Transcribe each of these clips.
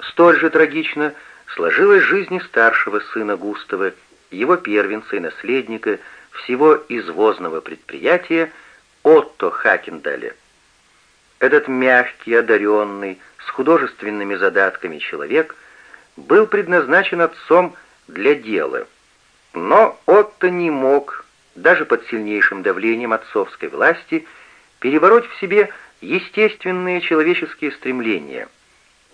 Столь же трагично сложилась жизнь старшего сына Густава, его первенца и наследника всего извозного предприятия Отто Хакендаля. Этот мягкий, одаренный, с художественными задатками человек был предназначен отцом для дела. Но Отто не мог, даже под сильнейшим давлением отцовской власти, перебороть в себе естественные человеческие стремления.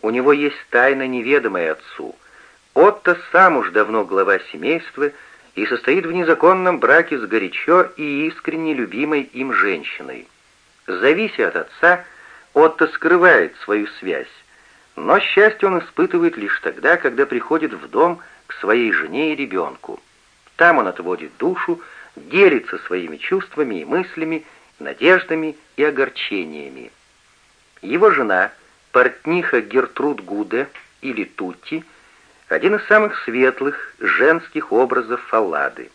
У него есть тайна, неведомая отцу. Отто сам уж давно глава семейства и состоит в незаконном браке с горячо и искренне любимой им женщиной. Завися от отца, Отто скрывает свою связь, но счастье он испытывает лишь тогда, когда приходит в дом к своей жене и ребенку. Там он отводит душу, делится своими чувствами и мыслями, надеждами и огорчениями. Его жена, портниха Гертруд Гуде или Тутти, один из самых светлых женских образов Фаллады.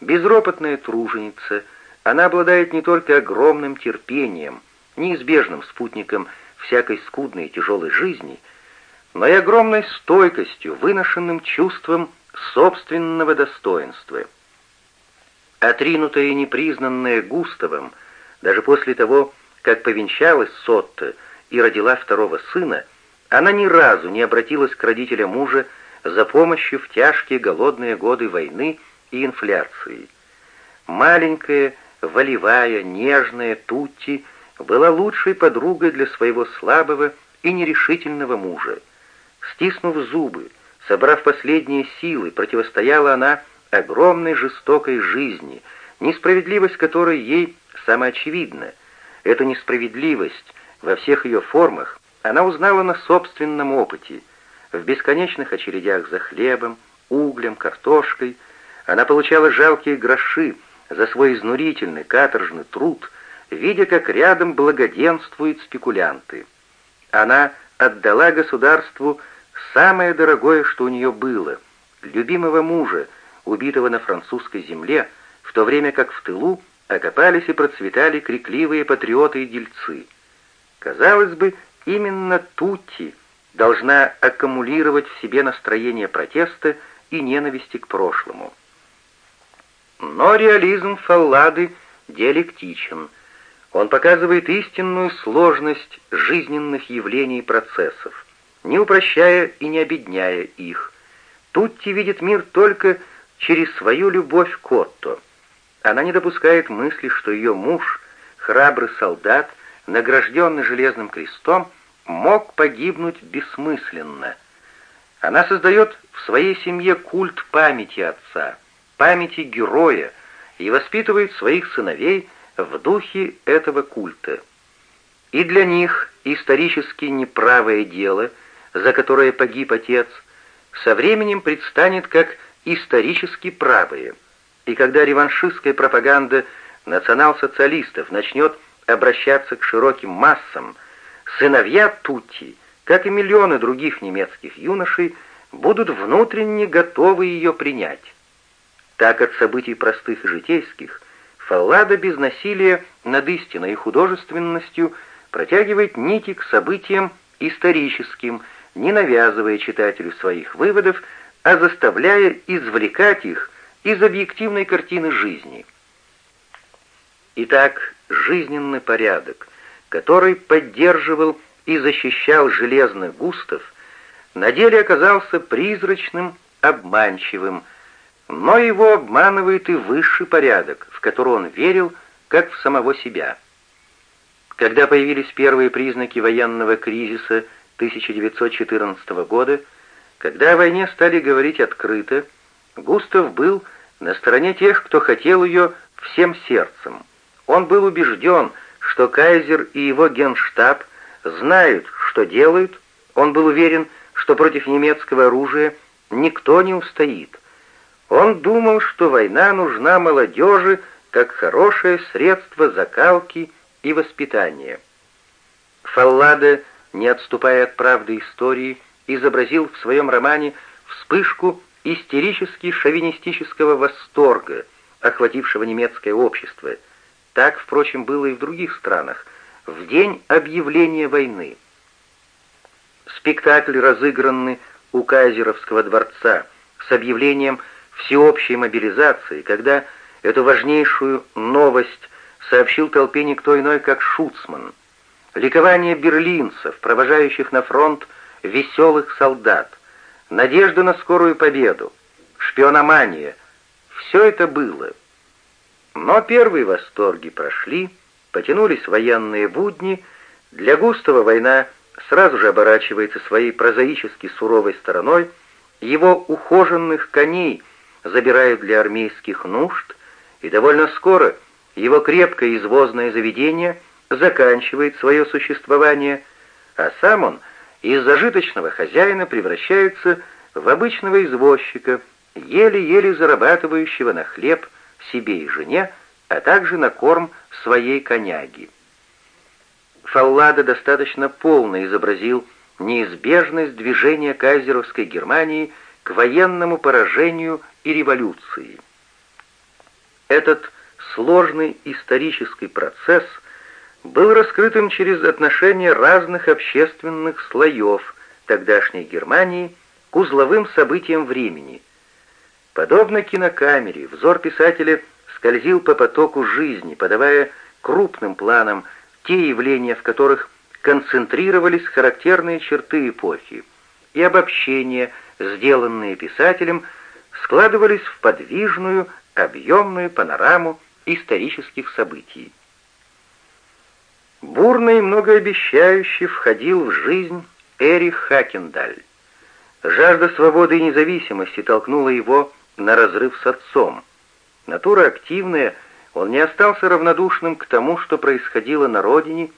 Безропотная труженица, она обладает не только огромным терпением, неизбежным спутником всякой скудной и тяжелой жизни, но и огромной стойкостью, выношенным чувством собственного достоинства. Отринутая и непризнанная Густавом, даже после того, как повенчалась Сотта и родила второго сына, она ни разу не обратилась к родителям мужа за помощью в тяжкие голодные годы войны и инфляции. Маленькая, волевая, нежная Тутти была лучшей подругой для своего слабого и нерешительного мужа. Стиснув зубы, собрав последние силы, противостояла она огромной жестокой жизни, несправедливость которой ей самоочевидна. Эту несправедливость во всех ее формах она узнала на собственном опыте. В бесконечных очередях за хлебом, углем, картошкой она получала жалкие гроши за свой изнурительный каторжный труд, видя, как рядом благоденствуют спекулянты. Она отдала государству самое дорогое, что у нее было — любимого мужа, убитого на французской земле, в то время как в тылу окопались и процветали крикливые патриоты и дельцы. Казалось бы, именно Тутти должна аккумулировать в себе настроение протеста и ненависти к прошлому. Но реализм Фаллады диалектичен. Он показывает истинную сложность жизненных явлений и процессов, не упрощая и не обедняя их. Тутти видит мир только через свою любовь к Отто. Она не допускает мысли, что ее муж, храбрый солдат, награжденный железным крестом, мог погибнуть бессмысленно. Она создает в своей семье культ памяти отца, памяти героя и воспитывает своих сыновей в духе этого культа. И для них исторически неправое дело, за которое погиб отец, со временем предстанет как исторически правые. И когда реваншистская пропаганда национал-социалистов начнет обращаться к широким массам, сыновья Тутти, как и миллионы других немецких юношей, будут внутренне готовы ее принять. Так от событий простых и житейских Фаллада без насилия над истиной и художественностью протягивает нити к событиям историческим, не навязывая читателю своих выводов, а заставляя извлекать их из объективной картины жизни. Итак, жизненный порядок, который поддерживал и защищал железный Густав, на деле оказался призрачным, обманчивым, но его обманывает и высший порядок, в который он верил, как в самого себя. Когда появились первые признаки военного кризиса 1914 года, когда о войне стали говорить открыто, Густав был на стороне тех, кто хотел ее всем сердцем. Он был убежден, что кайзер и его генштаб знают, что делают, он был уверен, что против немецкого оружия никто не устоит. Он думал, что война нужна молодежи как хорошее средство закалки и воспитания. Фаллада, не отступая от правды истории, изобразил в своем романе вспышку истерически-шовинистического восторга, охватившего немецкое общество. Так, впрочем, было и в других странах, в день объявления войны. спектакль, разыгранный у Кайзеровского дворца с объявлением всеобщей мобилизации, когда эту важнейшую новость сообщил толпе никто иной, как Шуцман. Ликование берлинцев, провожающих на фронт веселых солдат, надежда на скорую победу, шпиономания — все это было. Но первые восторги прошли, потянулись военные будни, для Густава война сразу же оборачивается своей прозаически суровой стороной, его ухоженных коней забирают для армейских нужд, и довольно скоро его крепкое извозное заведение заканчивает свое существование, а сам он из зажиточного хозяина превращается в обычного извозчика, еле-еле зарабатывающего на хлеб себе и жене, а также на корм своей коняги. Фаллада достаточно полно изобразил неизбежность движения кайзеровской Германии к военному поражению и революции. Этот сложный исторический процесс был раскрытым через отношения разных общественных слоев тогдашней Германии к узловым событиям времени. Подобно кинокамере, взор писателя скользил по потоку жизни, подавая крупным планом те явления, в которых концентрировались характерные черты эпохи, и обобщения, сделанные писателем, складывались в подвижную, объемную панораму исторических событий. Бурно и многообещающе входил в жизнь Эрих Хакендаль. Жажда свободы и независимости толкнула его на разрыв с отцом. Натура активная, он не остался равнодушным к тому, что происходило на родине,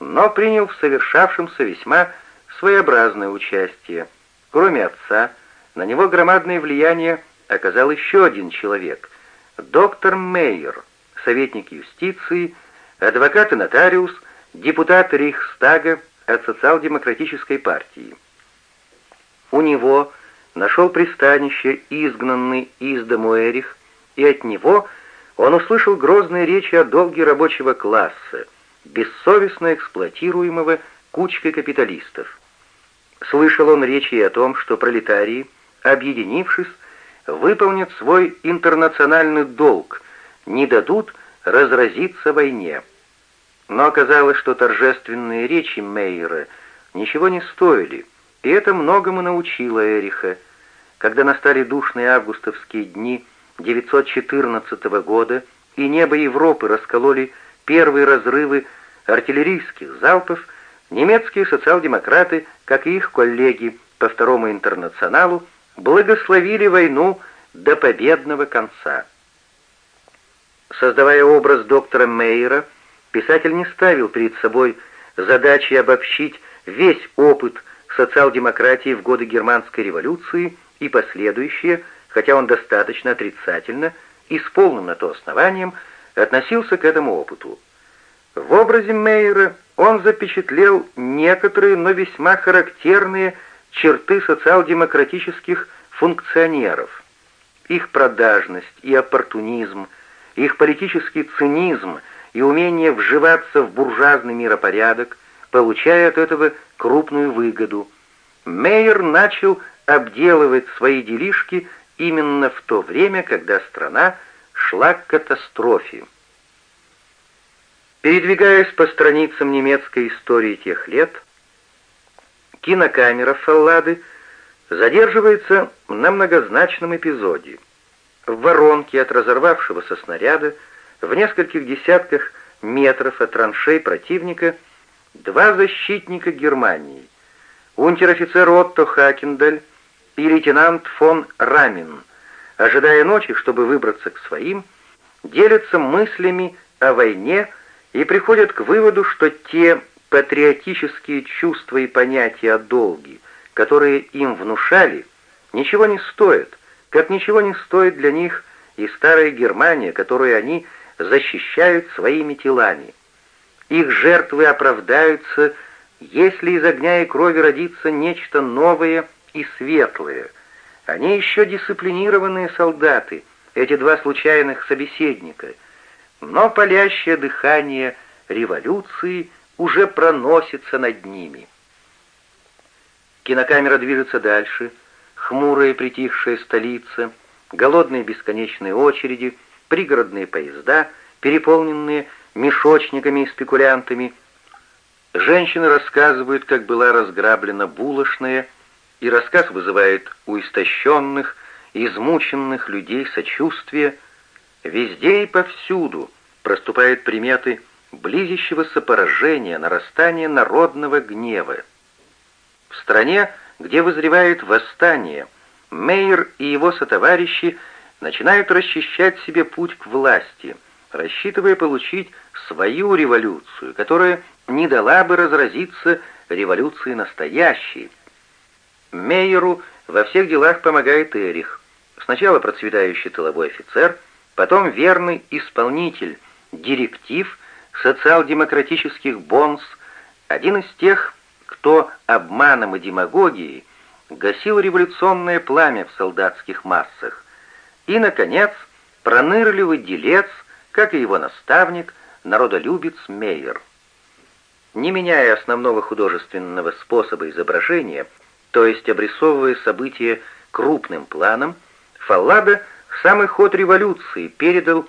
но принял в совершавшемся весьма своеобразное участие. Кроме отца, на него громадное влияние оказал еще один человек — доктор Мейер, советник юстиции, адвокат и нотариус, депутат Рейхстага от социал-демократической партии. У него нашел пристанище изгнанный из дому Эрих, и от него он услышал грозные речи о долге рабочего класса, бессовестно эксплуатируемого кучкой капиталистов. Слышал он речи о том, что пролетарии, объединившись, выполнят свой интернациональный долг, не дадут разразиться войне. Но оказалось, что торжественные речи Мейера ничего не стоили, и это многому научило Эриха. Когда настали душные августовские дни 1914 года, и небо Европы раскололи первые разрывы артиллерийских залпов, немецкие социал-демократы, как и их коллеги по Второму интернационалу, благословили войну до победного конца. Создавая образ доктора Мейера, писатель не ставил перед собой задачи обобщить весь опыт социал-демократии в годы Германской революции и последующие, хотя он достаточно отрицательно и с полным на то основанием относился к этому опыту. В образе Мейера он запечатлел некоторые, но весьма характерные черты социал-демократических функционеров. Их продажность и оппортунизм, их политический цинизм и умение вживаться в буржуазный миропорядок, получая от этого крупную выгоду. Мейер начал обделывать свои делишки именно в то время, когда страна шла к катастрофе. Передвигаясь по страницам немецкой истории тех лет, кинокамера Фаллады задерживается на многозначном эпизоде. В воронке от разорвавшегося снаряда в нескольких десятках метров от траншей противника два защитника Германии, унтер-офицер Отто Хакендаль и лейтенант фон Рамин, ожидая ночи, чтобы выбраться к своим, делятся мыслями о войне и приходят к выводу, что те патриотические чувства и понятия о долге, которые им внушали, ничего не стоят, как ничего не стоит для них и старая Германия, которую они защищают своими телами. Их жертвы оправдаются, если из огня и крови родится нечто новое и светлое. Они еще дисциплинированные солдаты, эти два случайных собеседника, но палящее дыхание революции уже проносится над ними. Кинокамера движется дальше, хмурая притихшая столица, голодные бесконечные очереди, пригородные поезда, переполненные мешочниками и спекулянтами. Женщины рассказывают, как была разграблена булочная, и рассказ вызывает у истощенных, измученных людей сочувствие. Везде и повсюду проступают приметы близящегося поражения, нарастания народного гнева. В стране, где вызревает восстание, Мейер и его сотоварищи начинают расчищать себе путь к власти, рассчитывая получить свою революцию, которая не дала бы разразиться революции настоящей. Мейеру во всех делах помогает Эрих. Сначала процветающий тыловой офицер, потом верный исполнитель директив социал-демократических бонс, один из тех, кто обманом и демагогией гасил революционное пламя в солдатских массах. И, наконец, пронырливый делец, как и его наставник, народолюбец Мейер. Не меняя основного художественного способа изображения, то есть обрисовывая события крупным планом, Фаллада в самый ход революции передал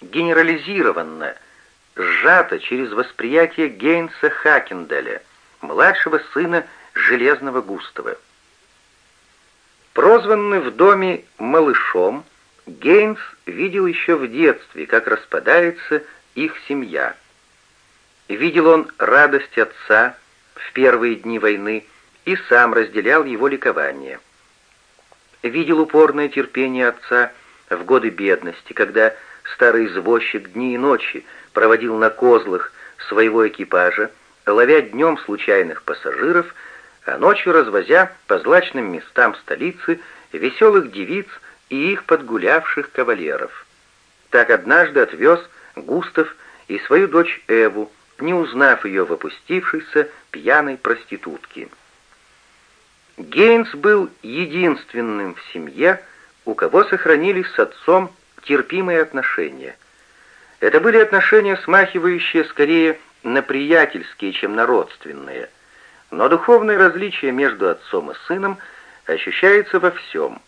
генерализированно, сжато через восприятие Гейнса Хакенделя, младшего сына Железного Густава. Прозванный в доме «малышом», Гейнс видел еще в детстве, как распадается их семья. Видел он радость отца в первые дни войны и сам разделял его ликование. Видел упорное терпение отца в годы бедности, когда старый извозчик дни и ночи проводил на козлах своего экипажа, ловя днем случайных пассажиров, а ночью развозя по злачным местам столицы веселых девиц и их подгулявших кавалеров. Так однажды отвез Густав и свою дочь Эву, не узнав ее в опустившейся пьяной проститутке. Гейнс был единственным в семье, у кого сохранились с отцом терпимые отношения. Это были отношения, смахивающие скорее на приятельские, чем на родственные. Но духовное различие между отцом и сыном ощущается во всем.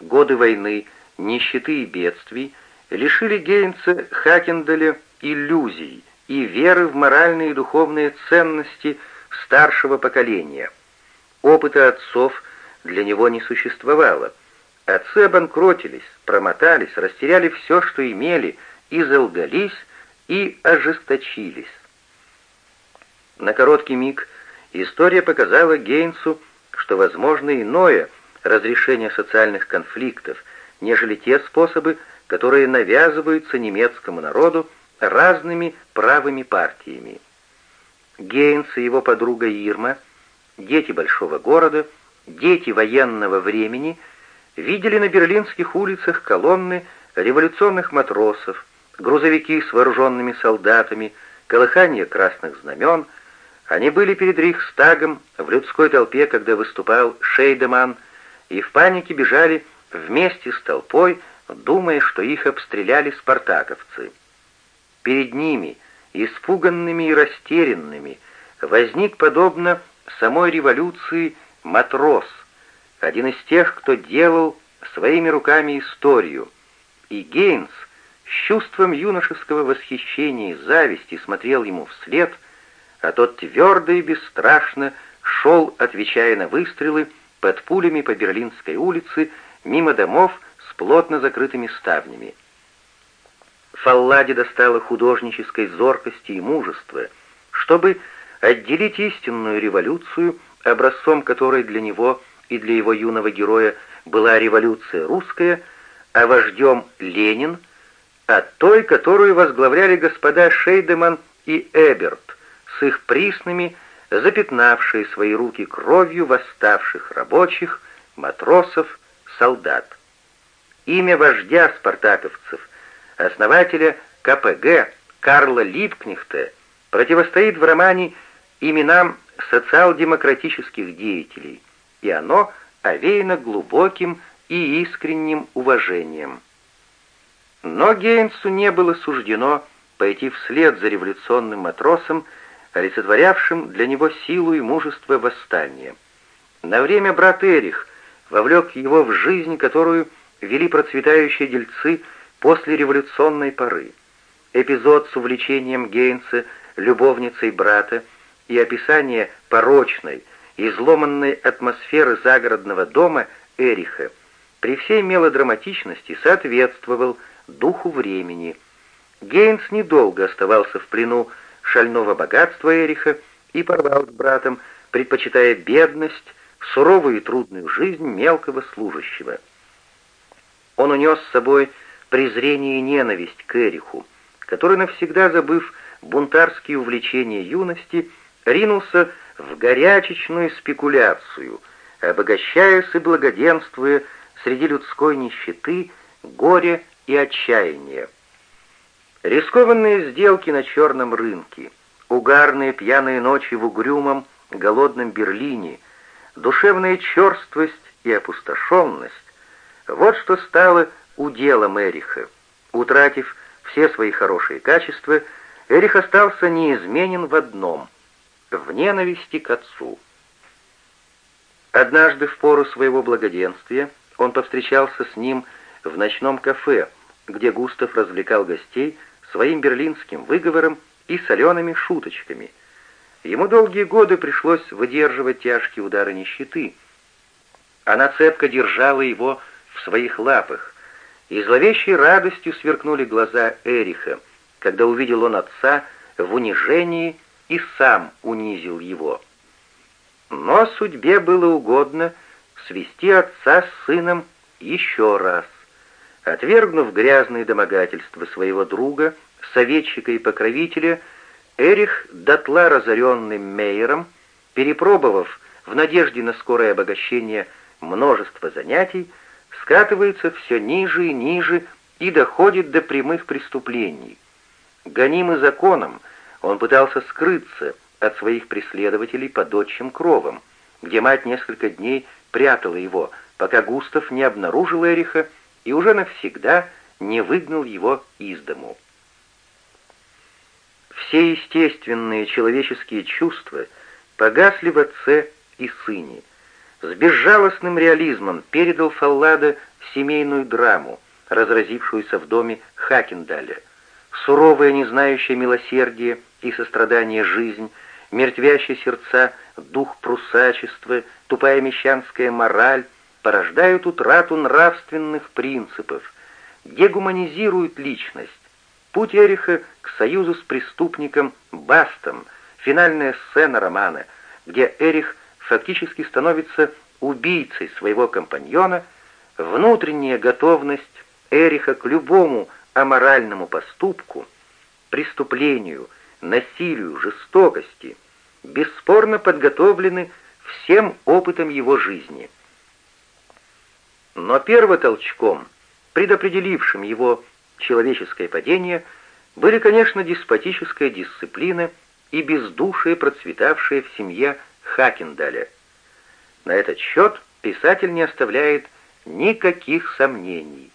Годы войны, нищеты и бедствий лишили Гейнса Хакендаля иллюзий и веры в моральные и духовные ценности старшего поколения. Опыта отцов для него не существовало. Отцы обанкротились, промотались, растеряли все, что имели, и залгались, и ожесточились. На короткий миг история показала Гейнсу, что возможно иное разрешение социальных конфликтов, нежели те способы, которые навязываются немецкому народу разными правыми партиями. Гейнс и его подруга Ирма, дети большого города, дети военного времени, видели на берлинских улицах колонны революционных матросов, грузовики с вооруженными солдатами, колыхание красных знамен — они были перед Рейхстагом в людской толпе, когда выступал Шейдеман, и в панике бежали вместе с толпой, думая, что их обстреляли спартаковцы. Перед ними, испуганными и растерянными, возник, подобно самой революции, матрос, один из тех, кто делал своими руками историю, и Гейнс с чувством юношеского восхищения и зависти смотрел ему вслед — а тот твердо и бесстрашно шел, отвечая на выстрелы, под пулями по Берлинской улице, мимо домов с плотно закрытыми ставнями. Фалладе достало художнической зоркости и мужества, чтобы отделить истинную революцию, образцом которой для него и для его юного героя была революция русская, а вождем Ленин, от той, которую возглавляли господа Шейдеман и Эберт, с их приснами, запятнавшие свои руки кровью восставших рабочих, матросов, солдат. Имя вождя спартаковцев, основателя КПГ Карла Липкнехта, противостоит в романе именам социал-демократических деятелей, и оно овеяно глубоким и искренним уважением. Но Гейнсу не было суждено пойти вслед за революционным матросом, олицетворявшим для него силу и мужество восстания. На время брат Эрих вовлек его в жизнь, которую вели процветающие дельцы после революционной поры. Эпизод с увлечением Гейнса любовницей брата и описание порочной, изломанной атмосферы загородного дома Эриха при всей мелодраматичности соответствовал духу времени. Гейнс недолго оставался в плену шального богатства Эриха и порвал с братом, предпочитая бедность, суровую и трудную жизнь мелкого служащего. Он унес с собой презрение и ненависть к Эриху, который, навсегда забыв бунтарские увлечения юности, ринулся в горячечную спекуляцию, обогащаясь и благоденствуя среди людской нищеты, горя и отчаяния. Рискованные сделки на черном рынке, угарные пьяные ночи в угрюмом, голодном Берлине, душевная черствость и опустошенность — вот что стало уделом Эриха. Утратив все свои хорошие качества, Эрих остался неизменен в одном — в ненависти к отцу. Однажды в пору своего благоденствия он повстречался с ним в ночном кафе, где Густав развлекал гостей своим берлинским выговором и солеными шуточками. Ему долгие годы пришлось выдерживать тяжкие удары нищеты. Она цепко держала его в своих лапах, и зловещей радостью сверкнули глаза Эриха, когда увидел он отца в унижении и сам унизил его. Но судьбе было угодно свести отца с сыном еще раз. Отвергнув грязные домогательства своего друга, советчика и покровителя, Эрих, дотла разоренным Мейером, перепробовав в надежде на скорое обогащение множество занятий, скатывается все ниже и ниже и доходит до прямых преступлений. Гонимый законом, он пытался скрыться от своих преследователей под отчим кровом, где мать несколько дней прятала его, пока Густав не обнаружил Эриха и уже навсегда не выгнал его из дому. Все естественные человеческие чувства погасли в отце и сыне. С безжалостным реализмом передал Фаллада семейную драму, разразившуюся в доме Хакендаля. Суровая, не знающая милосердия и сострадания жизнь, мертвящие сердца, дух прусачества, тупая мещанская мораль порождают утрату нравственных принципов, дегуманизируют личность. Путь Эриха к союзу с преступником Бастом, финальная сцена романа, где Эрих фактически становится убийцей своего компаньона, внутренняя готовность Эриха к любому аморальному поступку, преступлению, насилию, жестокости, бесспорно подготовлены всем опытом его жизни. Но первотолчком, предопределившим его человеческое падение, были, конечно, деспотическая дисциплина и бездушие, процветавшее в семье Хакендаля. На этот счет писатель не оставляет никаких сомнений.